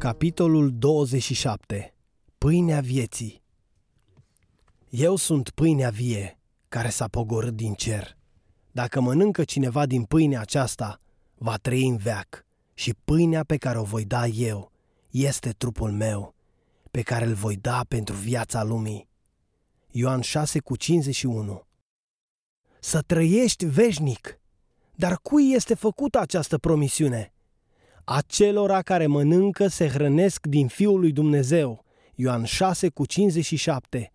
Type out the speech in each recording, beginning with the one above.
Capitolul 27 Pâinea vieții Eu sunt pâinea vie, care s-a pogorât din cer. Dacă mănâncă cineva din pâinea aceasta, va trăi în veac. Și pâinea pe care o voi da eu este trupul meu, pe care îl voi da pentru viața lumii. Ioan 6 cu 51 Să trăiești veșnic! Dar cui este făcută această promisiune? Acelora care mănâncă se hrănesc din Fiul lui Dumnezeu. Ioan 6 cu 57.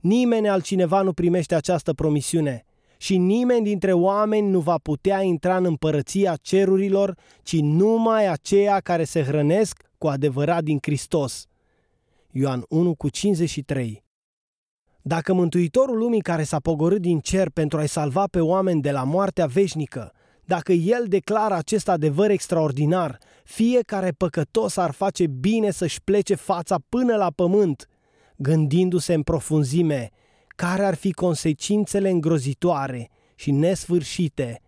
Nimeni altcineva nu primește această promisiune și nimeni dintre oameni nu va putea intra în împărăția cerurilor, ci numai aceia care se hrănesc cu adevărat din Hristos. Ioan 1 cu 53. Dacă Mântuitorul lumii care s-a pogorât din cer pentru a-i salva pe oameni de la moartea veșnică dacă el declară acest adevăr extraordinar, fiecare păcătos ar face bine să-și plece fața până la pământ, gândindu-se în profunzime care ar fi consecințele îngrozitoare și nesfârșite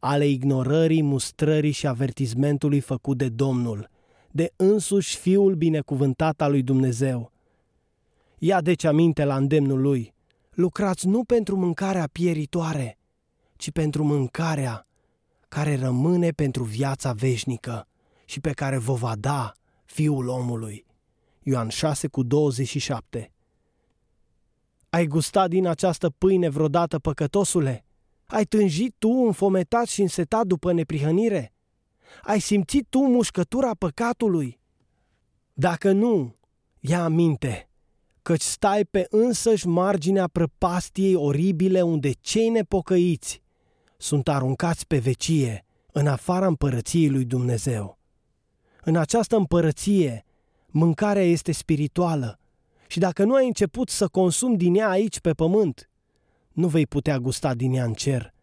ale ignorării, mustrării și avertizmentului făcut de Domnul, de însuși Fiul binecuvântat al lui Dumnezeu. Ia deci aminte la îndemnul lui, lucrați nu pentru mâncarea pieritoare, ci pentru mâncarea care rămâne pentru viața veșnică și pe care vă va da Fiul omului. Ioan 6 cu 27 Ai gustat din această pâine vreodată, păcătosule? Ai tânjit tu înfometat și însetat după neprihănire? Ai simțit tu mușcătura păcatului? Dacă nu, ia aminte, căci stai pe însăși marginea prăpastiei oribile unde cei nepocăiți sunt aruncați pe vecie, în afara împărăției lui Dumnezeu. În această împărăție, mâncarea este spirituală și dacă nu ai început să consumi din ea aici pe pământ, nu vei putea gusta din ea în cer,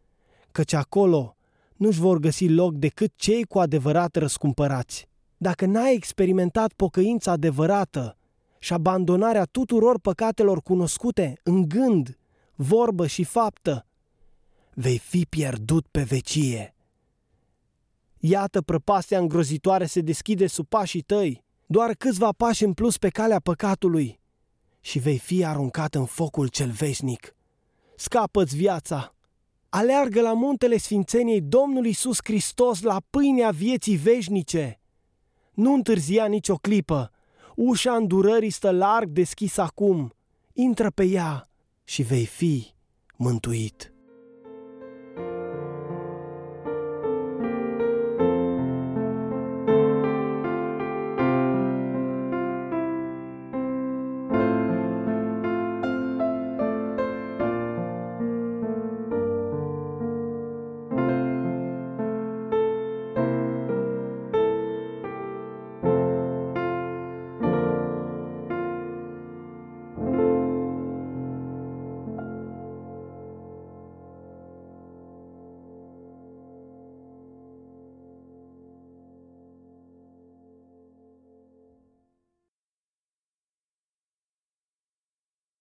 căci acolo nu-și vor găsi loc decât cei cu adevărat răscumpărați. Dacă n-ai experimentat pocăința adevărată și abandonarea tuturor păcatelor cunoscute în gând, vorbă și faptă, vei fi pierdut pe vecie. Iată prăpastia îngrozitoare se deschide sub pașii tăi, doar câțiva pași în plus pe calea păcatului și vei fi aruncat în focul cel veșnic. Scapă-ți viața! Aleargă la muntele Sfințeniei Domnului Iisus Hristos la pâinea vieții veșnice! Nu întârzia nicio clipă, ușa îndurării stă larg deschisă acum, intră pe ea și vei fi mântuit.